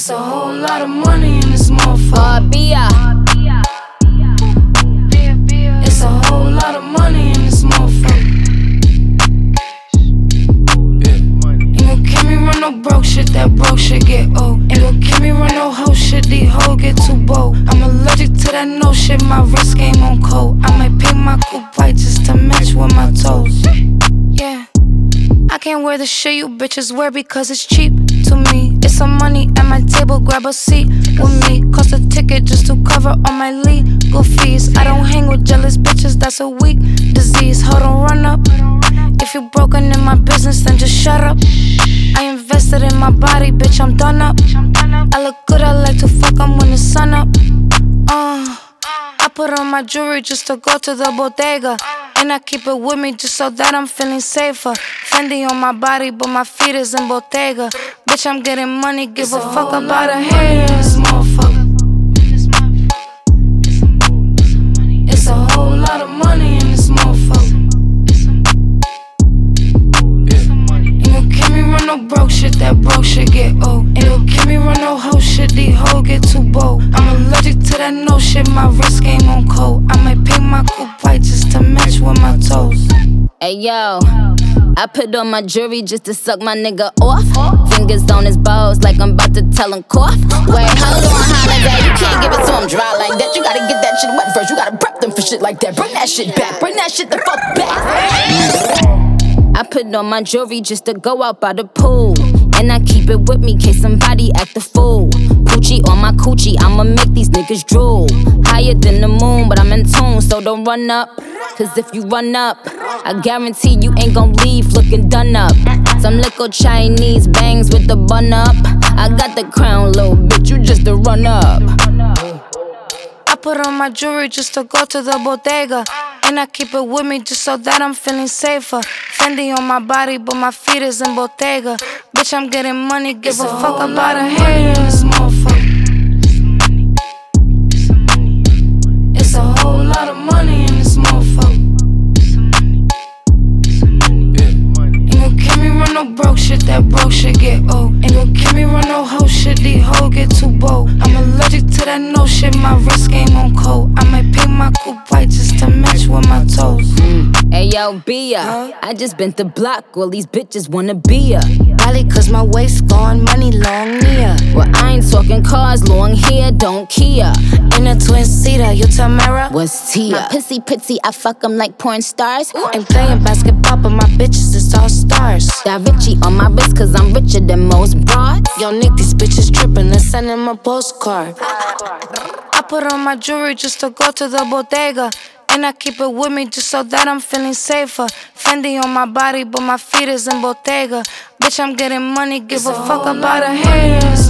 It's a whole lot of money in this motherfucker. Uh. It's a whole me run no broke shit, that broke shit get old. Ain't gon' me run no hoe shit, these hoes get too bold. I'm allergic to that no shit, my wrist game on cold. I might paint my coupe white just to match with my toes. Yeah. I can't wear the shit you bitches wear because it's cheap some money at my table, grab a seat with me. Cost a ticket just to cover all my legal fees. I don't hang with jealous bitches, that's a weak disease. Hold on, run up. If you're broken in my business, then just shut up. I invested in my body, bitch, I'm done up. I look good, I like to fuck 'em when the sun up. Uh. I put on my jewelry just to go to the bodega. And I keep it with me just so that I'm feeling safer. Fendi on my body, but my feet is in Bottega. Bitch, I'm getting money, give a fuck about a hater in this motherfucker. It's a whole lot of money in this motherfucker. Ain't gon' kill me run no broke shit, that broke shit get old. Ain't gon' kill me run no hoe shit, these hoes get too bold. I'm that no shit, my wrist game on cold. I might paint my coupe white just to match with my toes. Hey yo, I put on my jewelry just to suck my nigga off. Fingers on his balls like I'm about to tell him cough. Wait, hold on, holiday. You can't give it to him dry like that. You gotta get that shit wet first. You gotta prep them for shit like that. Bring that shit back. Bring that shit the fuck back. I put on my jewelry just to go out by the pool. And I keep it with me, case somebody act a fool. Pucci on my coochie, I'ma make these niggas drool. Higher than the moon, but I'm in tune, so don't run up. Cause if you run up, I guarantee you ain't gon' leave looking done up. Some little Chinese bangs with the bun up. I got the crown, little bitch, you just a run up. I put on my jewelry just to go to the bodega. And I keep it with me just so that I'm feeling safer. Fendi on my body, but my feet is in Bottega. Bitch, I'm getting money, give a fuck about a hater that broke shit get old. Ain't gon' kill me run no hoe shit, these hoes get too bold. I'm allergic to that no shit, my wrist game on cold. I might paint my coupe white just to match with my toes. Hey yo, Bia, I just been the block, all these bitches wanna be ya. Probably cause my waist gone, money long near. Well, I ain't talking long hair, don't care. In a twin seater, you Tamara. What's Tia? My pussy pretty, I fuck 'em like porn stars. Ain't playing basketball, but my bitches is all stars. Da Vinci on my wrist, cause I'm richer than most broads. Yo, Nick, these bitches trippin', let's send him a postcard. I put on my jewelry just to go to the bodega. And I keep it with me just so that I'm feeling safer. Fendi on my body, but my feet is in Bottega. Bitch, I'm getting money, give a fuck about a hater